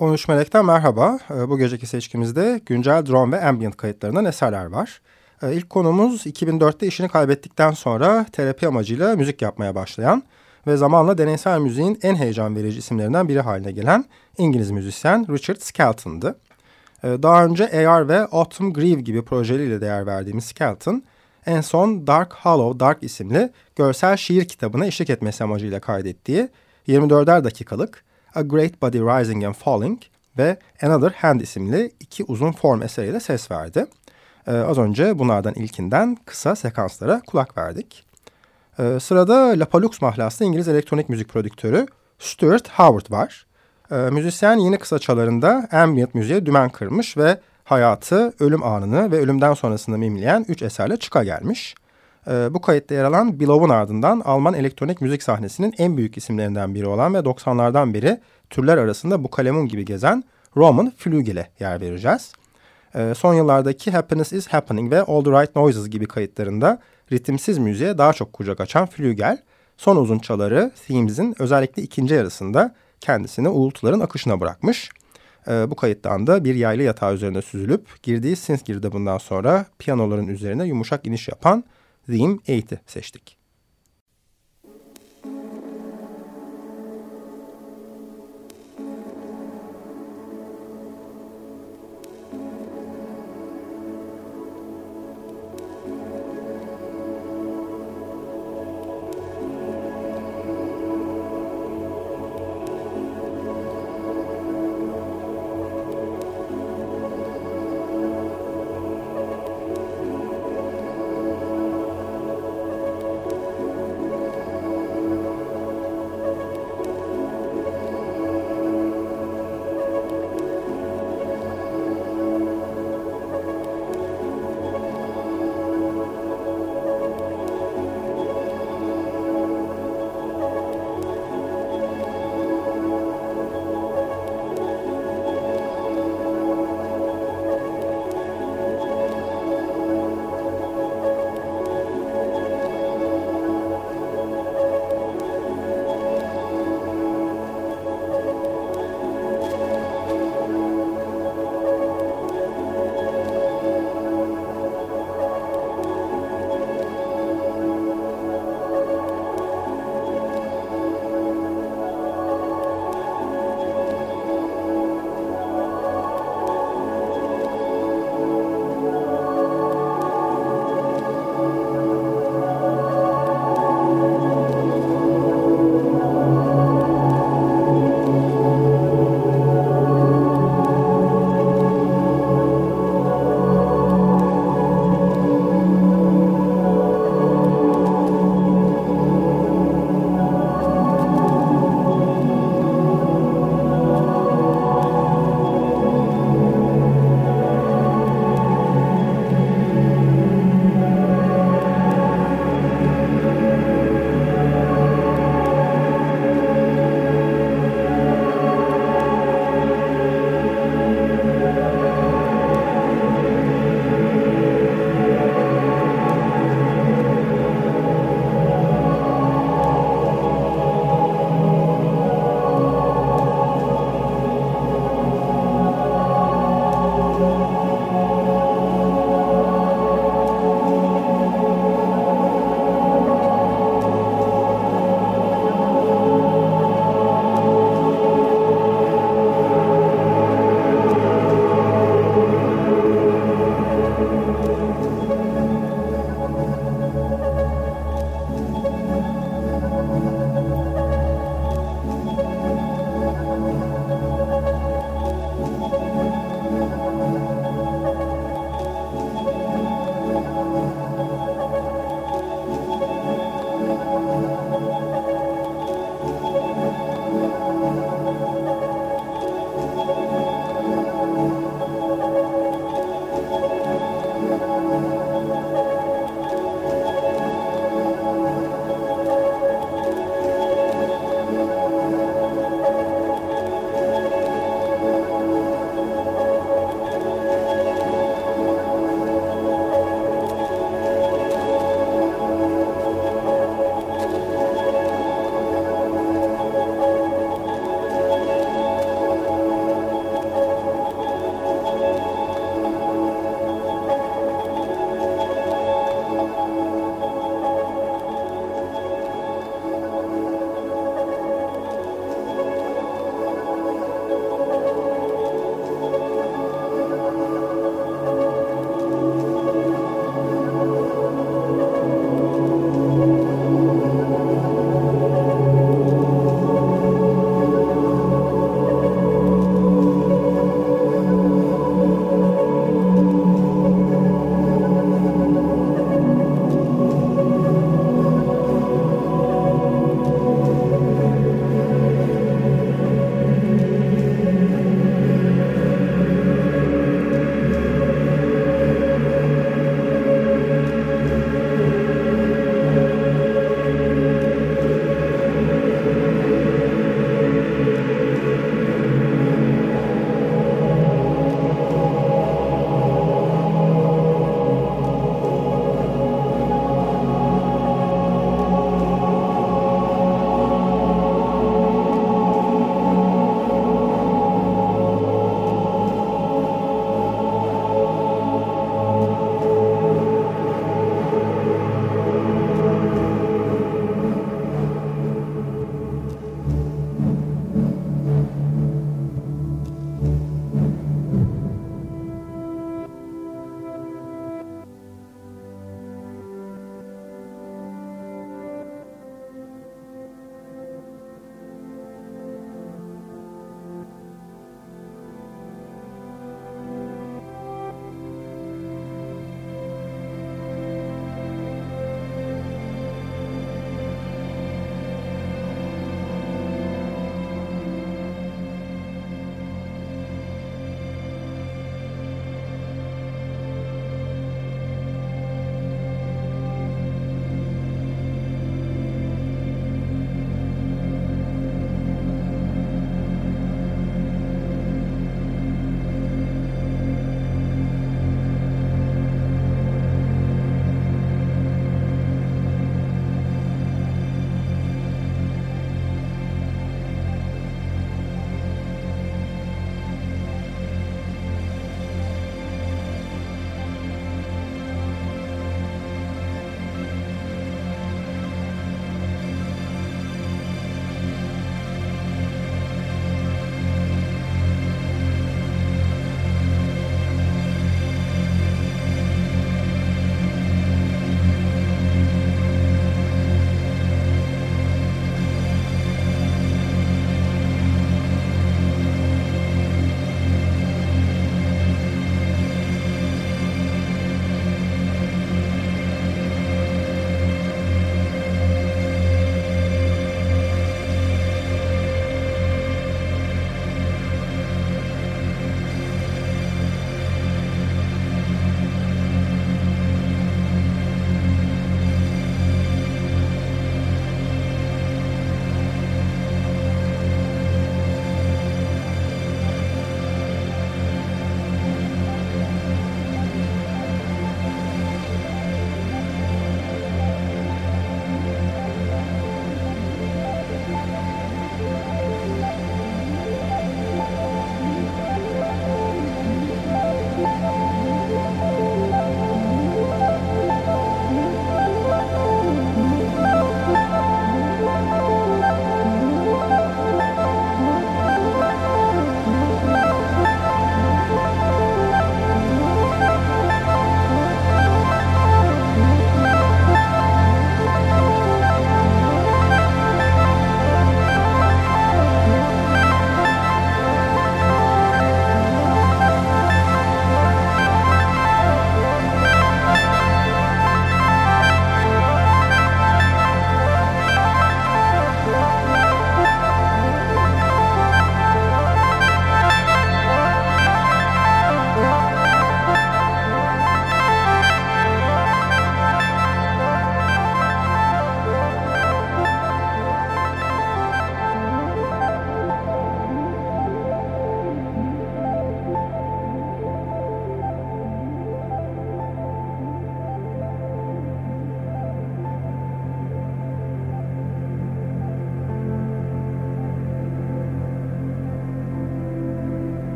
13 Melek'ten merhaba. Ee, bu geceki seçkimizde güncel drone ve ambient kayıtlarından eserler var. Ee, ilk konumuz 2004'te işini kaybettikten sonra terapi amacıyla müzik yapmaya başlayan ve zamanla deneysel müziğin en heyecan verici isimlerinden biri haline gelen İngiliz müzisyen Richard Skelton'dı. Ee, daha önce AR ve Autumn Grieve gibi projeleriyle değer verdiğimiz Skelton, en son Dark Hollow Dark isimli görsel şiir kitabına eşlik etmesi amacıyla kaydettiği 24'er dakikalık A Great Body Rising and Falling ve Another Hand isimli iki uzun form eseriyle ses verdi. Ee, az önce bunlardan ilkinden kısa sekanslara kulak verdik. Ee, sırada La Palux mahlaslı İngiliz elektronik müzik prodüktörü Stuart Howard var. Ee, müzisyen yeni kısaçalarında ambient müziğe dümen kırmış ve hayatı, ölüm anını ve ölümden sonrasını mimleyen üç eserle çıka gelmiş. Ee, bu kayıtta yer alan Below'un ardından Alman elektronik müzik sahnesinin en büyük isimlerinden biri olan ve 90'lardan beri türler arasında bu kalemun gibi gezen Roman Flügel'e yer vereceğiz. Ee, son yıllardaki Happiness is Happening ve All the Right Noises gibi kayıtlarında ritimsiz müziğe daha çok kucak açan Flügel, son uzun çaları Themes'in özellikle ikinci yarısında kendisini uğultuların akışına bırakmış. Ee, bu kayıttan da bir yaylı yatağı üzerine süzülüp girdiği synth girdabından sonra piyanoların üzerine yumuşak iniş yapan Theme 8'i seçtik.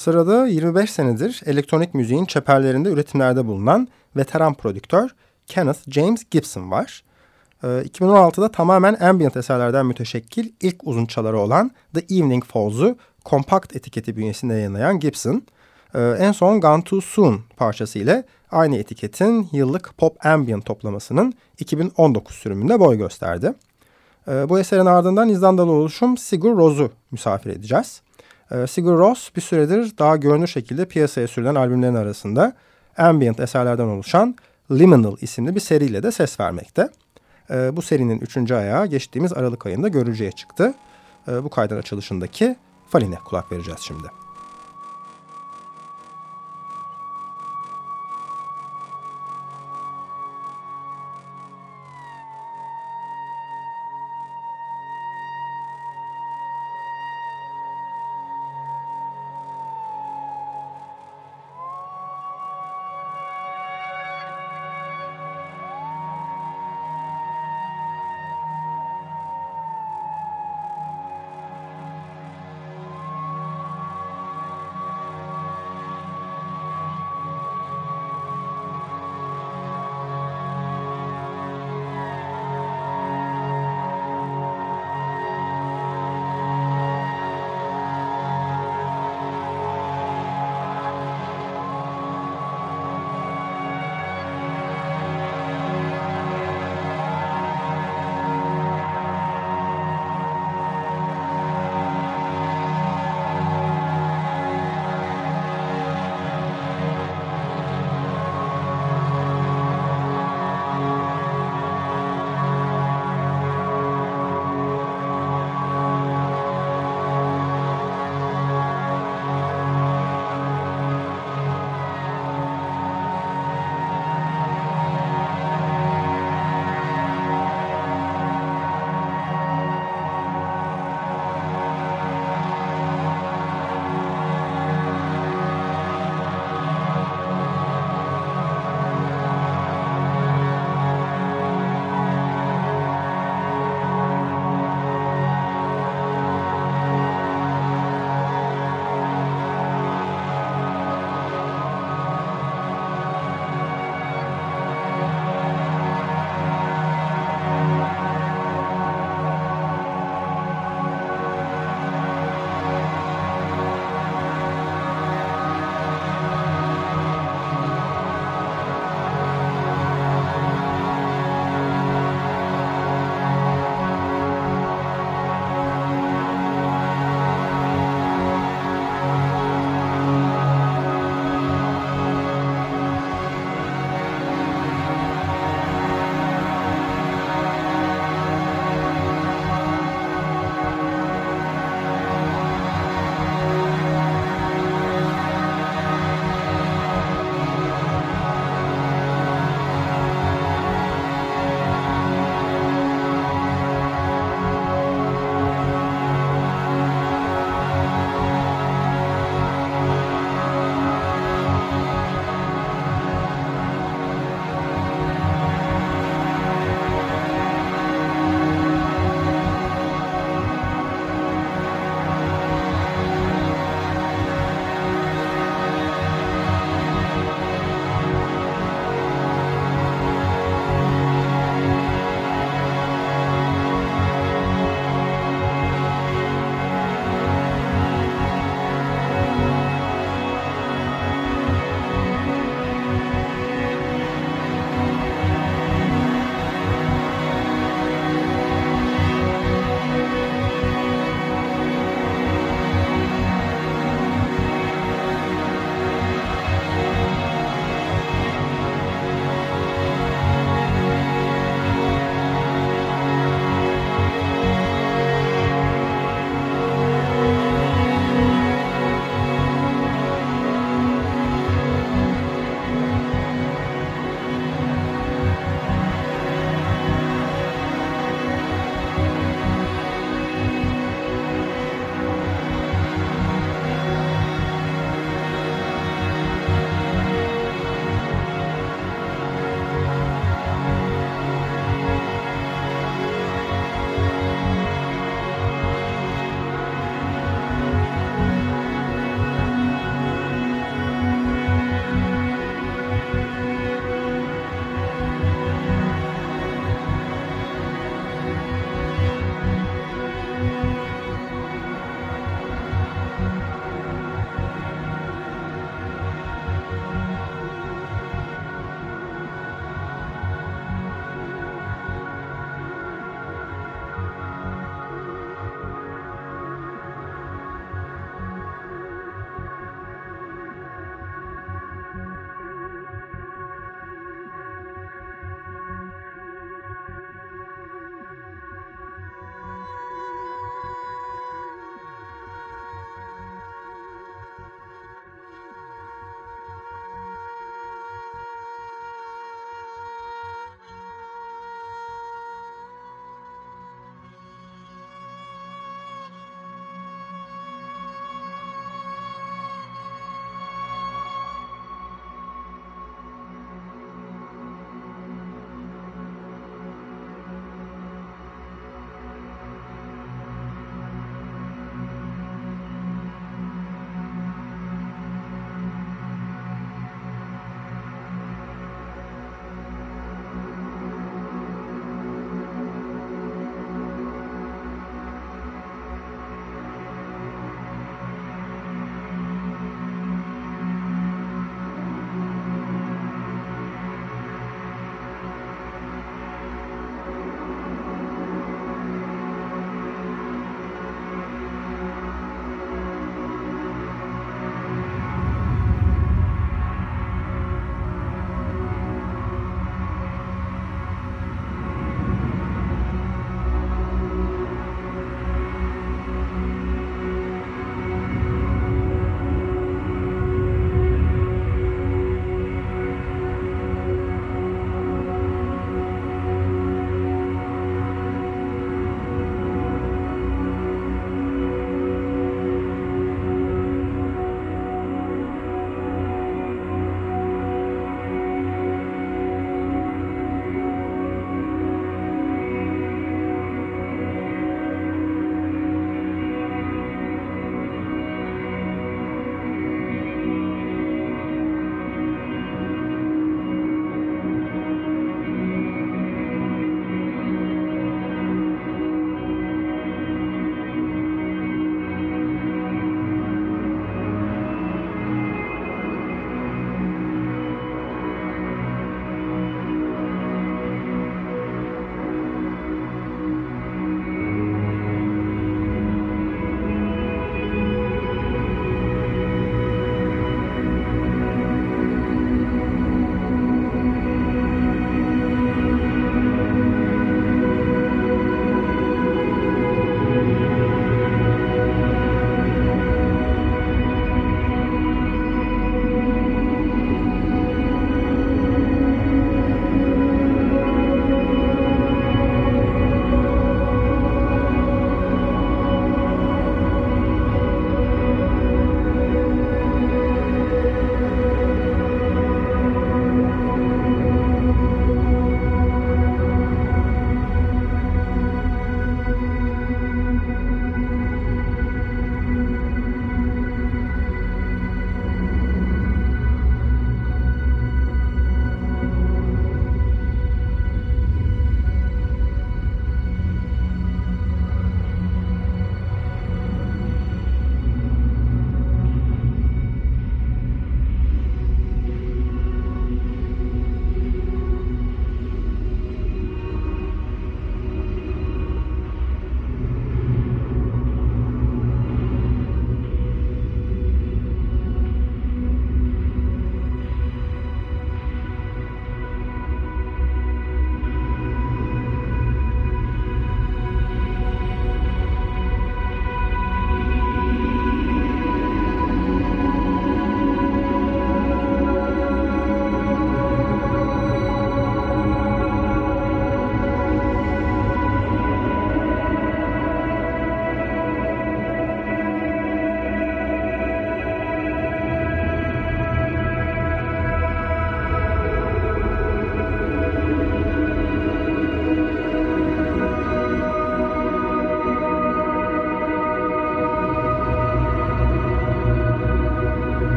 Sırada 25 senedir elektronik müziğin çeperlerinde üretimlerde bulunan veteran prodüktör Kenneth James Gibson var. 2016'da ee, tamamen ambient eserlerden müteşekkil ilk uzun çaları olan The Evening Falls'u kompakt etiketi bünyesinde yayınlayan Gibson, e, en son Gone Too Soon parçası ile aynı etiketin yıllık pop ambient toplamasının 2019 sürümünde boy gösterdi. E, bu eserin ardından İzlandalı oluşum Sigur Ros'u misafir edeceğiz. E, Sigur Ros bir süredir daha görünür şekilde piyasaya sürülen albümlerin arasında ambient eserlerden oluşan Liminal isimli bir seriyle de ses vermekte. E, bu serinin üçüncü ayağı geçtiğimiz Aralık ayında görücüye çıktı. E, bu kaydın açılışındaki Faline kulak vereceğiz şimdi.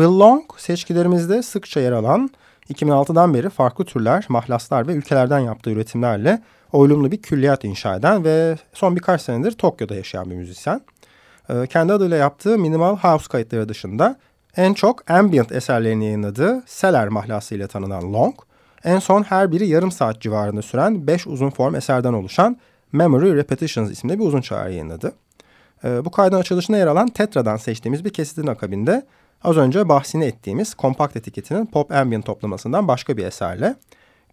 Will Long seçkilerimizde sıkça yer alan 2006'dan beri farklı türler, mahlaslar ve ülkelerden yaptığı üretimlerle oylumlu bir külliyat inşa eden ve son birkaç senedir Tokyo'da yaşayan bir müzisyen. Ee, kendi adıyla yaptığı minimal house kayıtları dışında en çok ambient eserlerini yayınladığı Seller mahlası ile tanınan Long, en son her biri yarım saat civarında süren 5 uzun form eserden oluşan Memory Repetitions isimli bir uzun çağrı yayınladı. Ee, bu kaydın açılışına yer alan Tetra'dan seçtiğimiz bir kesitin akabinde az önce bahsini ettiğimiz kompakt etiketinin pop ambient toplamasından başka bir eserle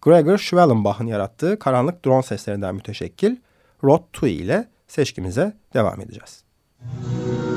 Gregor Schwellenbach'ın yarattığı karanlık drone seslerinden müteşekkil Rod Tui ile seçkimize devam edeceğiz. Müzik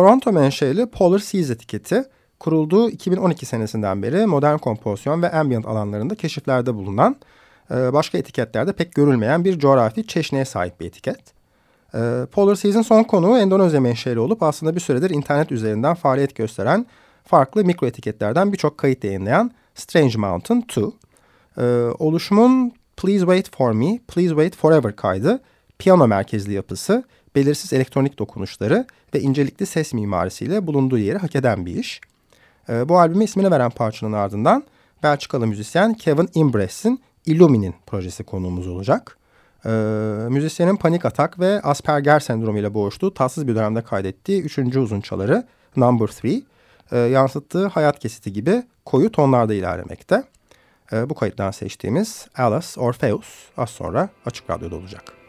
Toronto menşeli Polar Seas etiketi kurulduğu 2012 senesinden beri modern kompozisyon ve ambient alanlarında keşiflerde bulunan e, başka etiketlerde pek görülmeyen bir coğrafi çeşneye sahip bir etiket. E, Polar Seas'in son konuğu Endonezya menşeli olup aslında bir süredir internet üzerinden faaliyet gösteren farklı mikro etiketlerden birçok kayıt yayınlayan Strange Mountain 2. E, oluşumun Please Wait For Me, Please Wait Forever kaydı, piyano merkezli yapısı, belirsiz elektronik dokunuşları ve incelikli ses mimarisiyle bulunduğu yeri hak eden bir iş. E, bu albüme ismini veren parçanın ardından Belçikalı müzisyen Kevin Imbres'in Illumin'in projesi konuğumuz olacak. E, müzisyenin panik atak ve Asperger sendromu ile boğuştuğu tatsız bir dönemde kaydettiği üçüncü uzun çaları Number Three, e, yansıttığı hayat kesiti gibi koyu tonlarda ilerlemekte. E, bu kayıttan seçtiğimiz Alice Orpheus az sonra Açık Radyo'da olacak.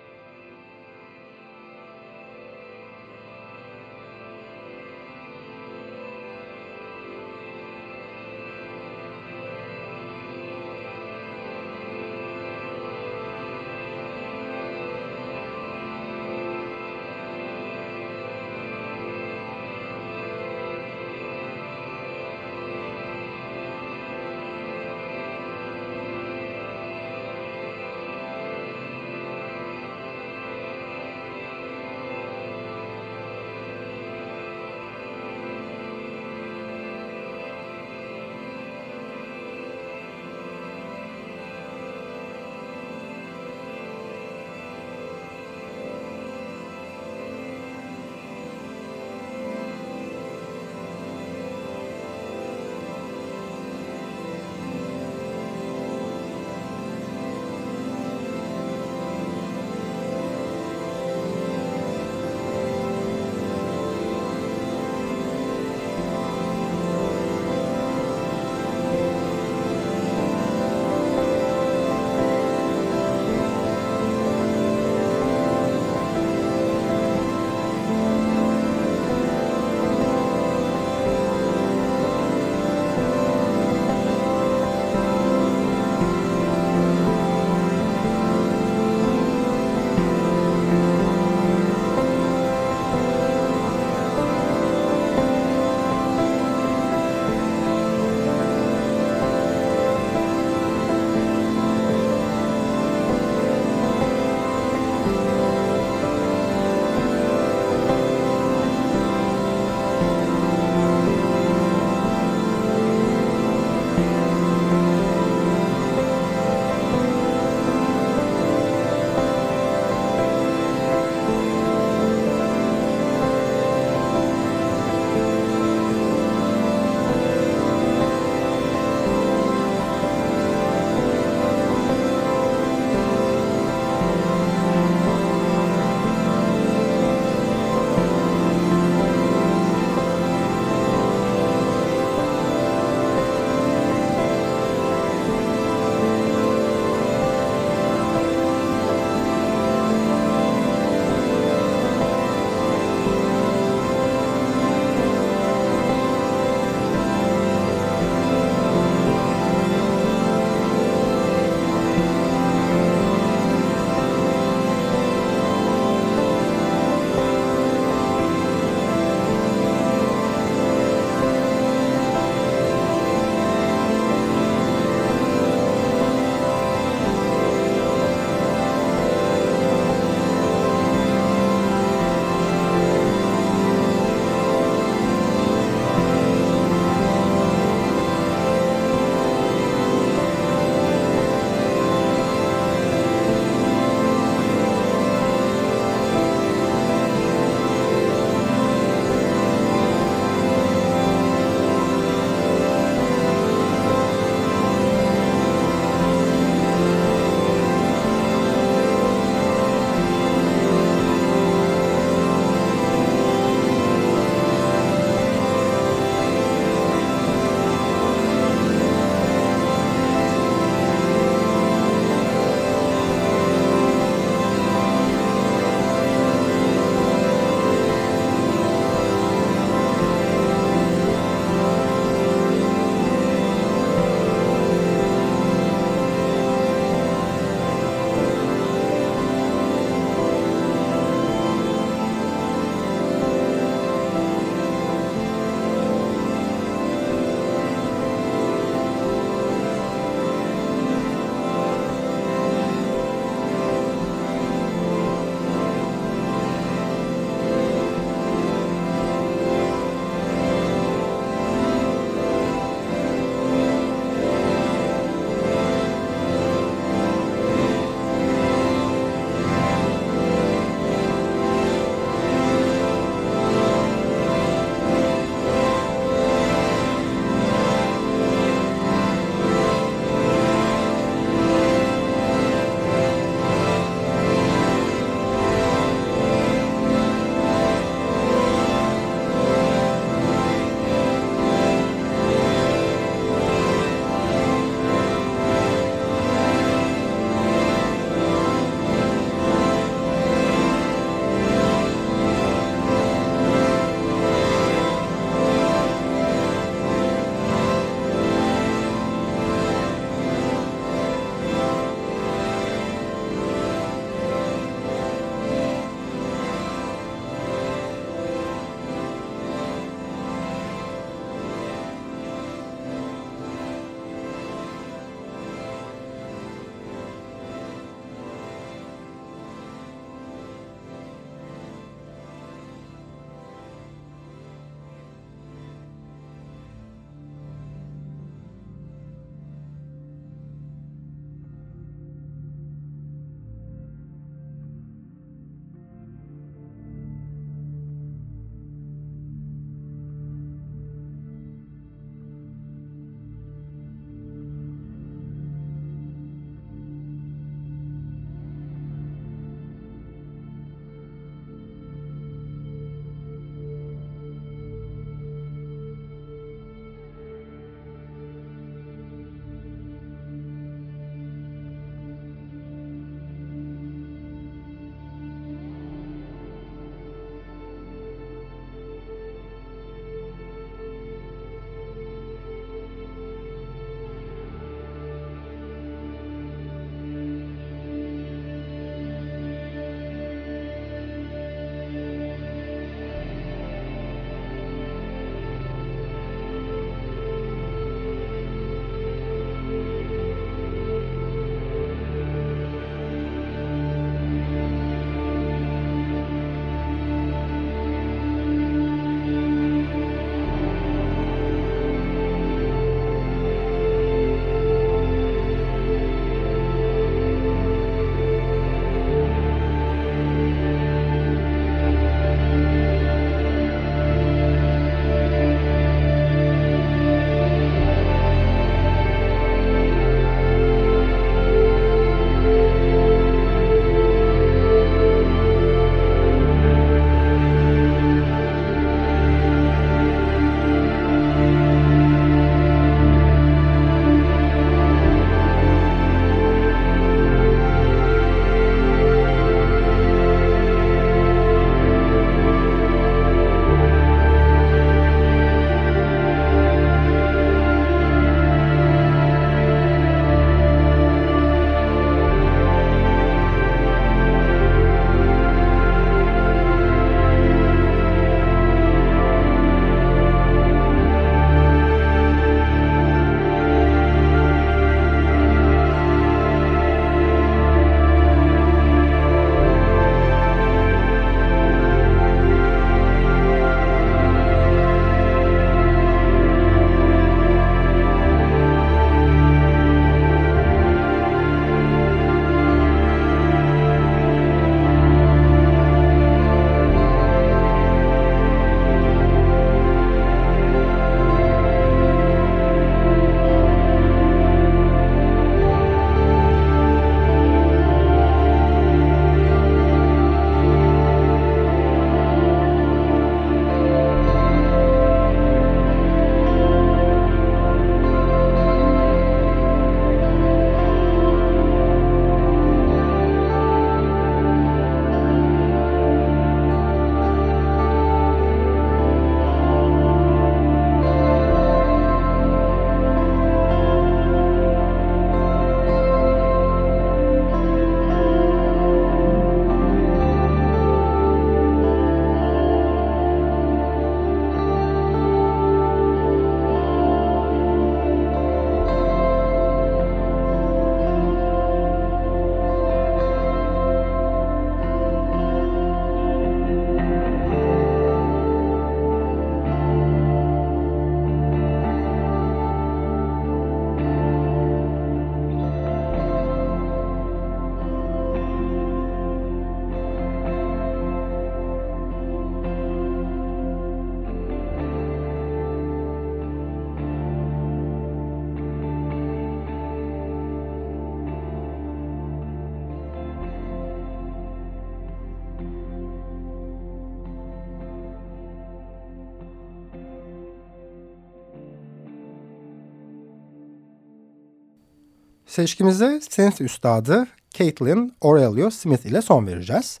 Seçkimize synth üstadı Caitlin Aurelio Smith ile son vereceğiz.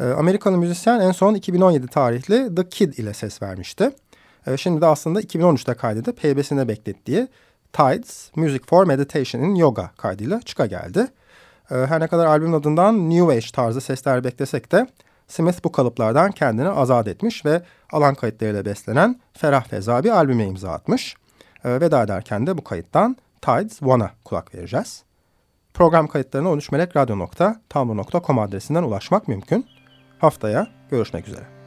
Ee, Amerikalı müzisyen en son 2017 tarihli The Kid ile ses vermişti. Ee, şimdi de aslında 2013'te kaydedip heybesine beklettiği Tides Music for Meditation Yoga kaydıyla çıka geldi. Ee, her ne kadar albümün adından New Age tarzı sesler beklesek de Smith bu kalıplardan kendini azat etmiş ve alan kayıtlarıyla beslenen ferah feza bir albüme imza atmış. Veda ederken de bu kayıttan Tides One'a kulak vereceğiz. Program kayıtlarına 13melekradyo.tumblr.com adresinden ulaşmak mümkün. Haftaya görüşmek üzere.